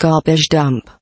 Garbage dump.